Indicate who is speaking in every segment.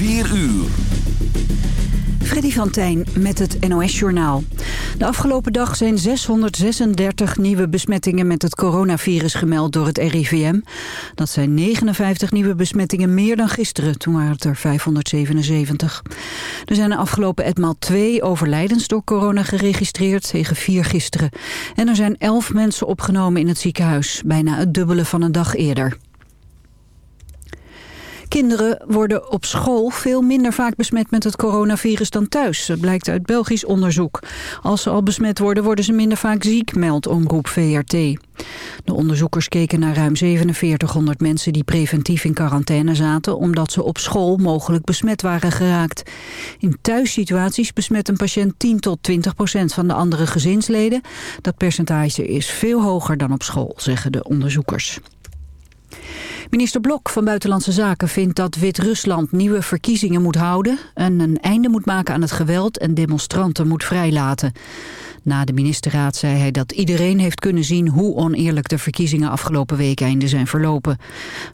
Speaker 1: 4 uur.
Speaker 2: Freddy van Tijn met het NOS-journaal. De afgelopen dag zijn 636 nieuwe besmettingen met het coronavirus gemeld door het RIVM. Dat zijn 59 nieuwe besmettingen meer dan gisteren, toen waren het er 577. Er zijn de afgelopen etmaal twee overlijdens door corona geregistreerd, tegen vier gisteren. En er zijn 11 mensen opgenomen in het ziekenhuis, bijna het dubbele van een dag eerder. Kinderen worden op school veel minder vaak besmet met het coronavirus dan thuis. Dat blijkt uit Belgisch onderzoek. Als ze al besmet worden, worden ze minder vaak ziek, meldt omroep VRT. De onderzoekers keken naar ruim 4700 mensen die preventief in quarantaine zaten... omdat ze op school mogelijk besmet waren geraakt. In thuissituaties besmet een patiënt 10 tot 20 procent van de andere gezinsleden. Dat percentage is veel hoger dan op school, zeggen de onderzoekers. Minister Blok van Buitenlandse Zaken vindt dat Wit-Rusland nieuwe verkiezingen moet houden... en een einde moet maken aan het geweld en demonstranten moet vrijlaten. Na de ministerraad zei hij dat iedereen heeft kunnen zien... hoe oneerlijk de verkiezingen afgelopen weekende zijn verlopen.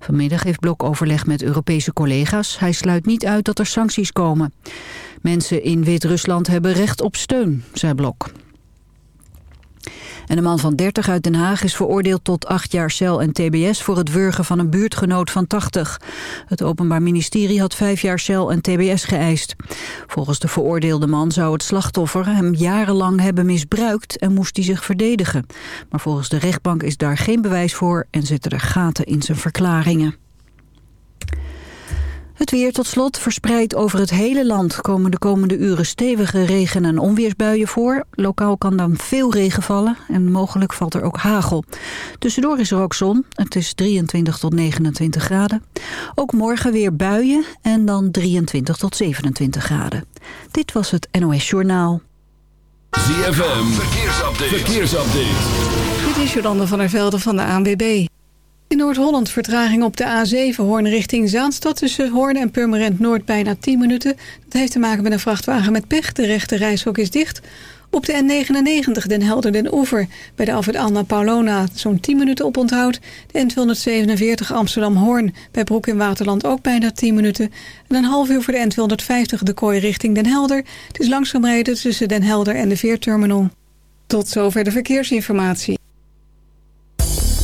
Speaker 2: Vanmiddag heeft Blok overleg met Europese collega's. Hij sluit niet uit dat er sancties komen. Mensen in Wit-Rusland hebben recht op steun, zei Blok. En een man van 30 uit Den Haag is veroordeeld tot acht jaar cel en tbs voor het wurgen van een buurtgenoot van 80. Het Openbaar Ministerie had vijf jaar cel en tbs geëist. Volgens de veroordeelde man zou het slachtoffer hem jarenlang hebben misbruikt en moest hij zich verdedigen. Maar volgens de rechtbank is daar geen bewijs voor en zitten er gaten in zijn verklaringen. Het weer tot slot verspreid over het hele land komen de komende uren stevige regen- en onweersbuien voor. Lokaal kan dan veel regen vallen en mogelijk valt er ook hagel. Tussendoor is er ook zon. Het is 23 tot 29 graden. Ook morgen weer buien en dan 23 tot 27 graden. Dit was het NOS Journaal.
Speaker 1: ZFM, verkeersupdate. verkeersupdate.
Speaker 3: Dit is Jolande van der Velde van de ANWB. In Noord-Holland vertraging op de A7 Hoorn richting Zaanstad... tussen Hoorn en Purmerend Noord bijna 10 minuten. Dat heeft te maken met een vrachtwagen met pech. De rechte reishok is dicht. Op de N99 Den Helder Den Oever bij de Alfred Anna Paulona zo'n 10 minuten op onthoud. De N247 Amsterdam Hoorn bij Broek in Waterland ook bijna 10 minuten. En een half uur voor de N250 de Kooi richting Den Helder. Het is langzaam rijden tussen Den Helder en de Veerterminal. Tot zover de verkeersinformatie.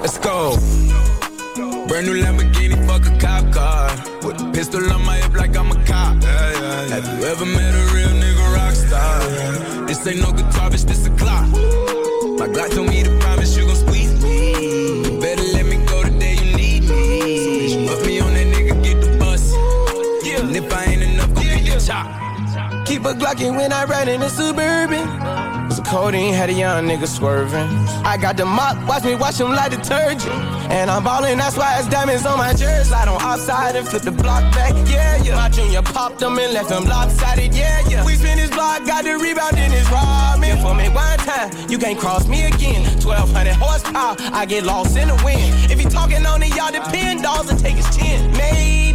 Speaker 4: Let's go. Brand new Lamborghini, fuck a cop car. With a pistol on my hip like I'm a cop. Have you ever met a real nigga rock star? This ain't no guitar, bitch, this a clock. My Glock told me to promise you gon' squeeze me. Better let me go the day you need me. So bitch, put me on that nigga, get the bus. Yeah. And if I ain't enough, go get the chop.
Speaker 5: Keep a Glockin' when I ride in a Suburban. Codeine had a young nigga swerving. I got the mop, watch me wash him like detergent. And I'm ballin', that's why it's diamonds on my jersey. Slide on outside and flip the block back, yeah, yeah. My junior popped them and left them lopsided, yeah, yeah. We spin his block, got the rebound in his ramen. For me one time, you can't cross me again. 1200 horsepower, I get lost in the wind. If he talking on it, y'all depend, dolls and take his chin.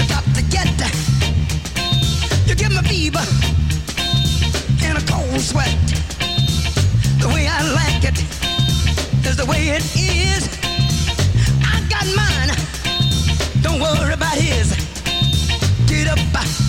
Speaker 6: you got to get. You give me fever a cold sweat. The way I like it is the way it is. I got mine. Don't worry about his. Get up.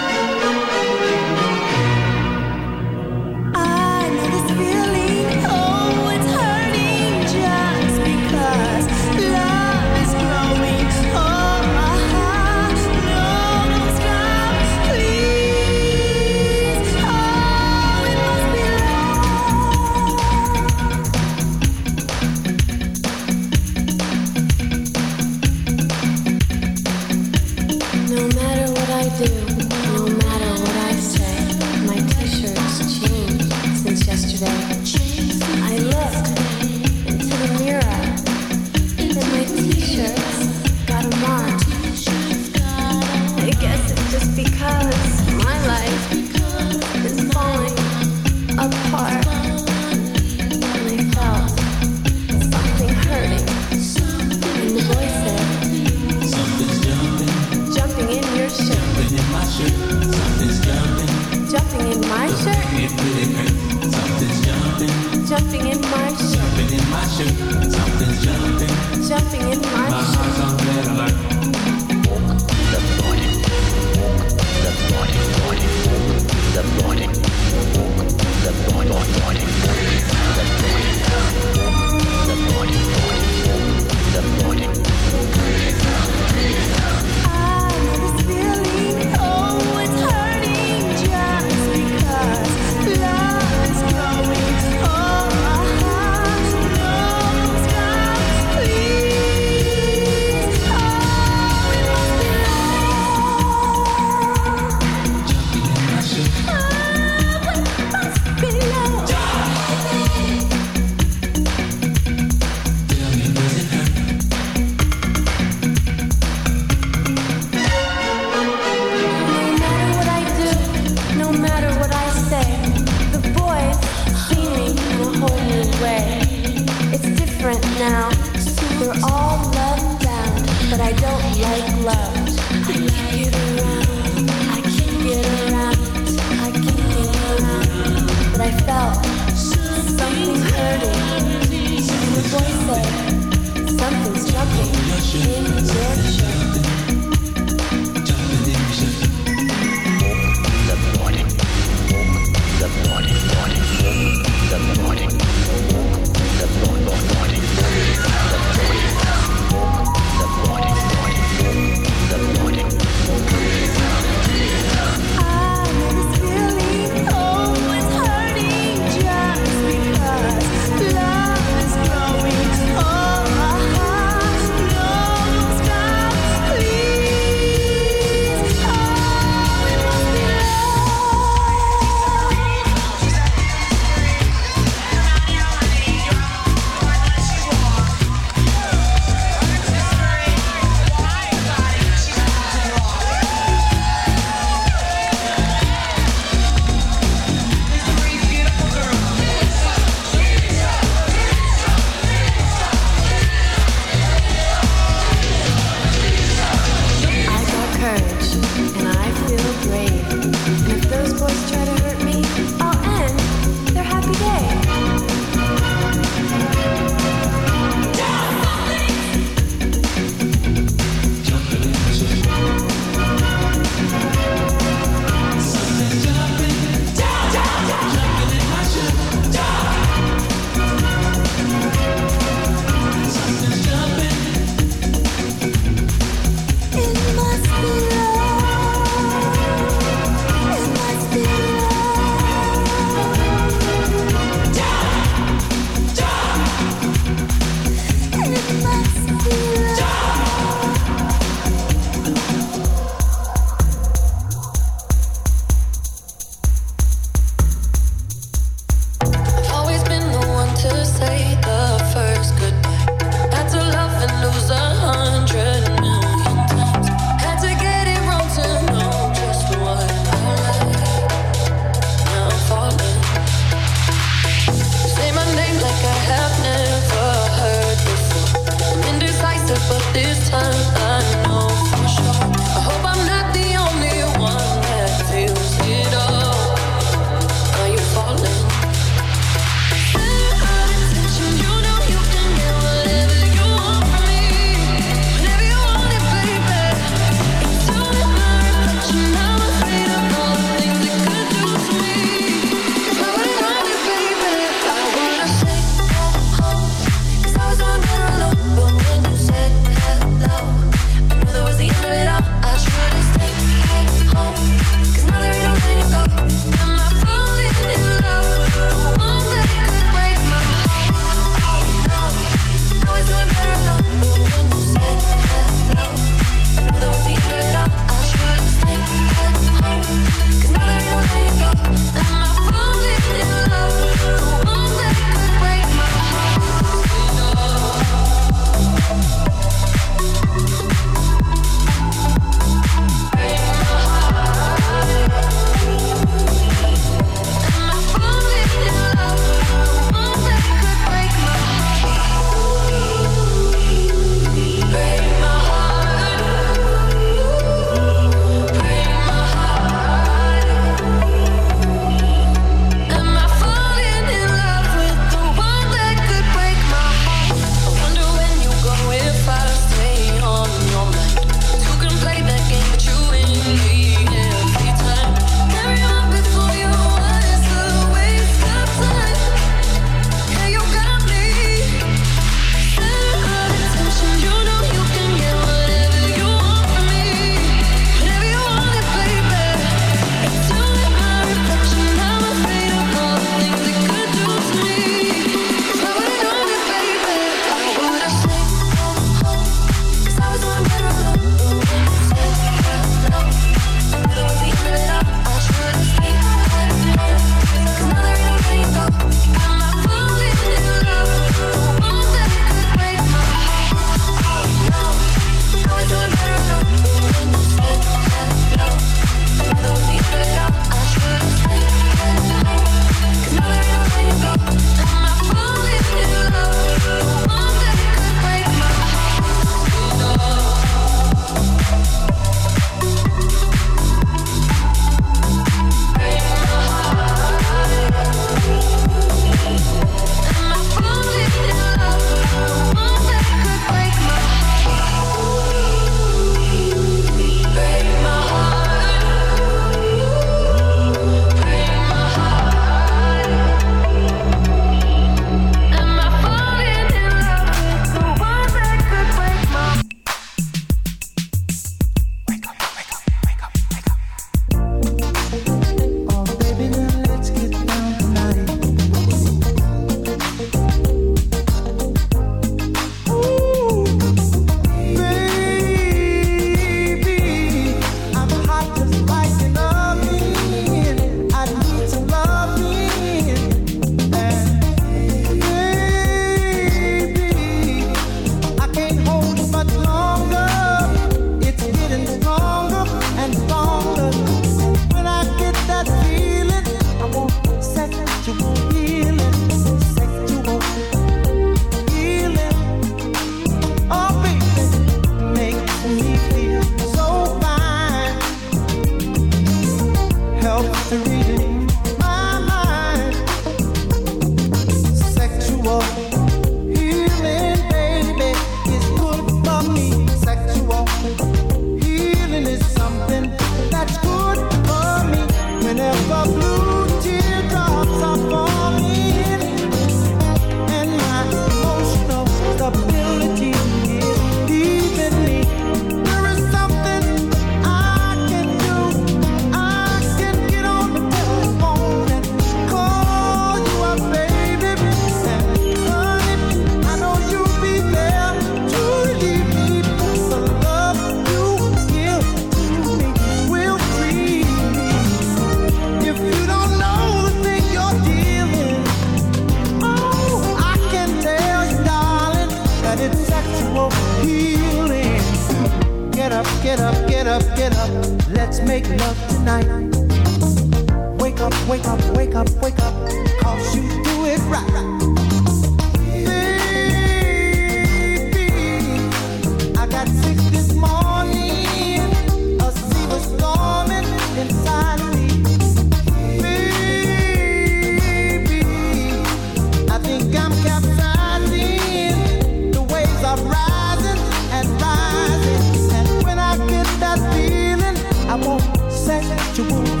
Speaker 7: 就不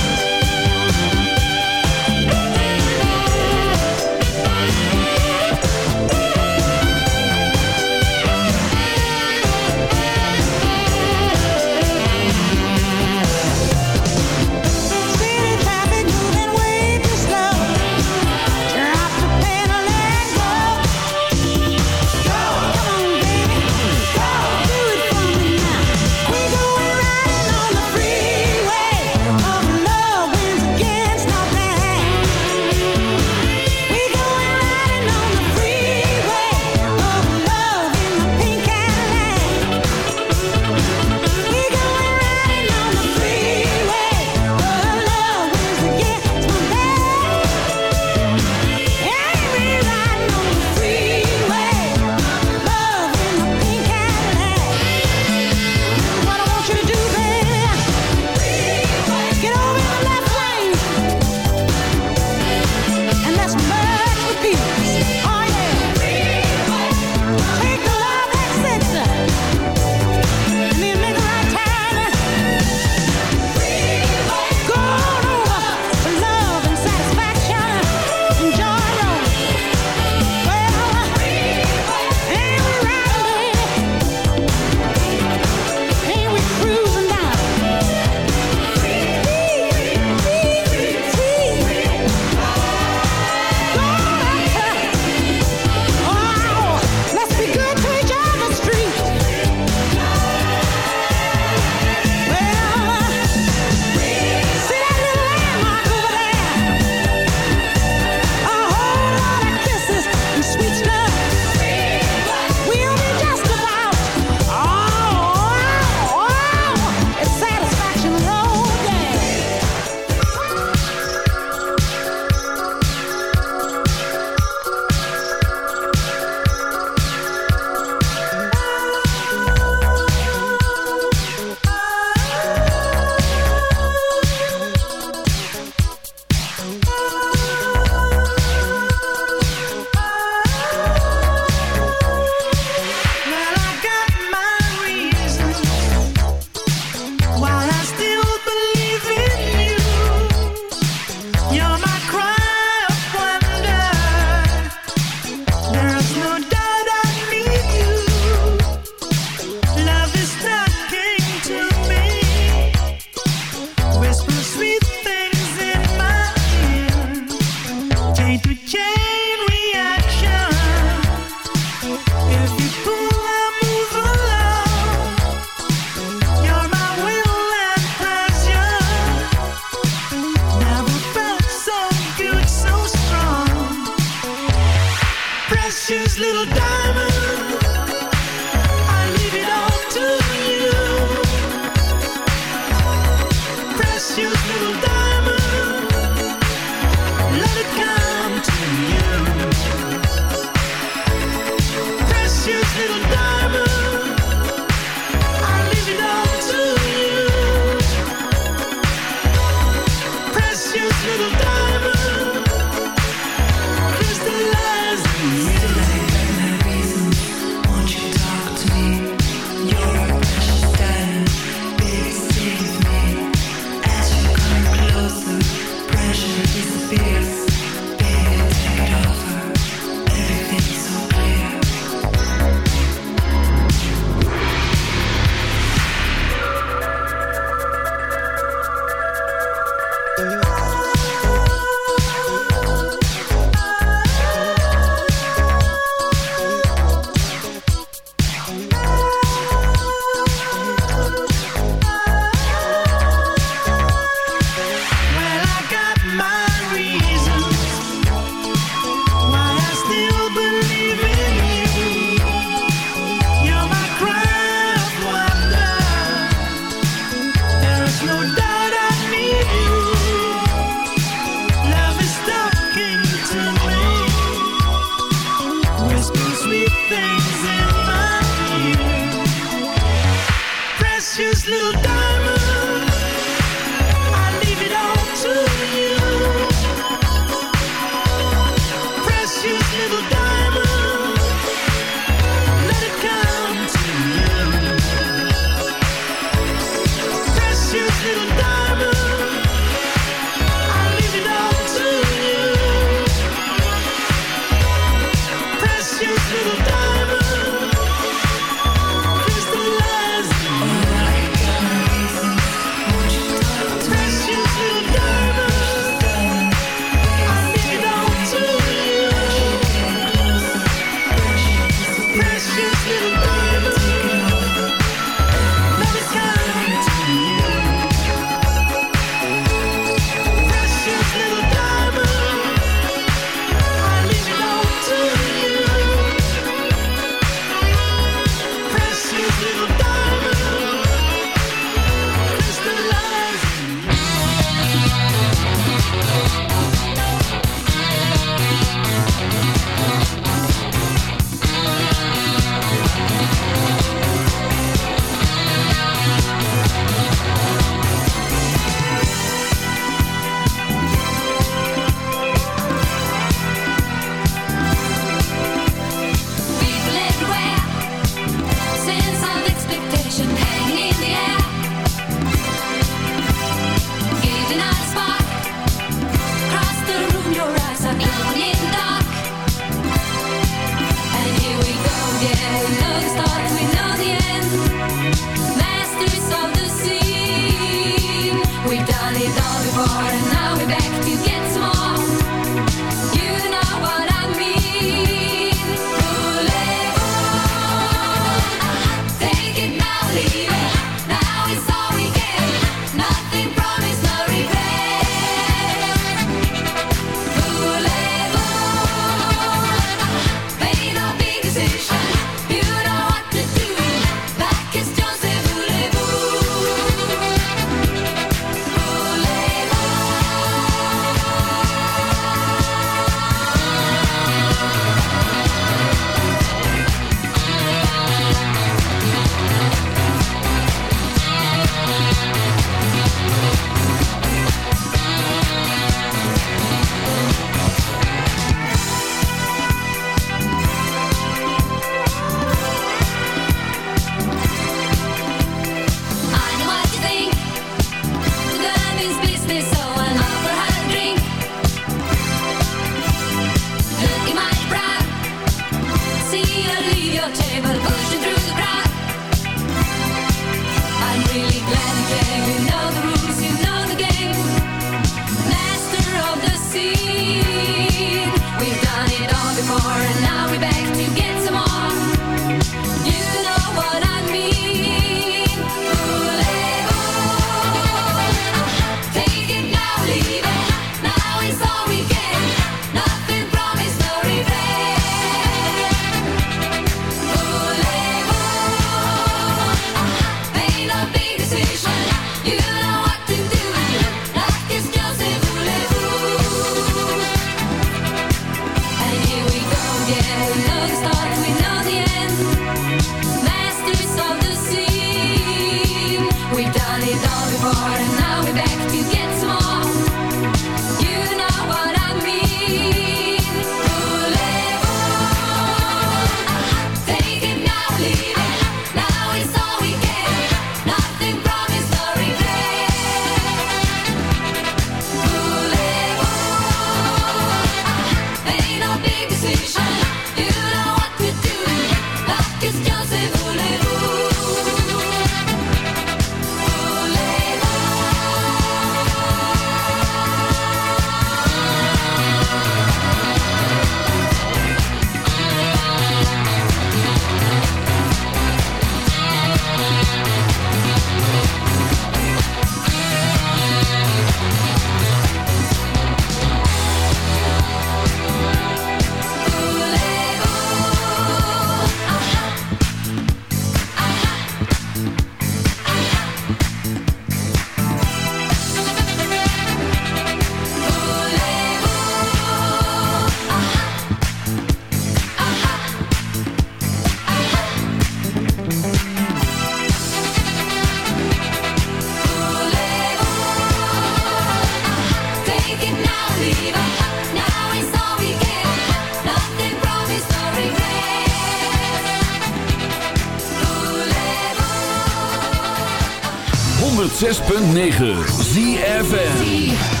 Speaker 8: 106.9 ZFM.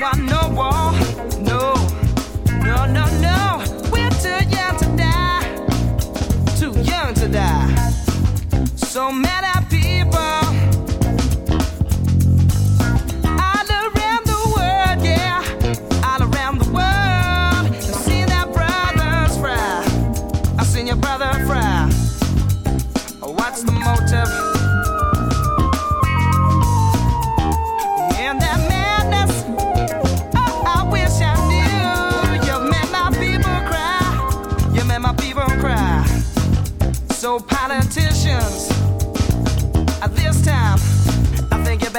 Speaker 9: I
Speaker 10: know.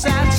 Speaker 11: sad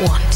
Speaker 11: want.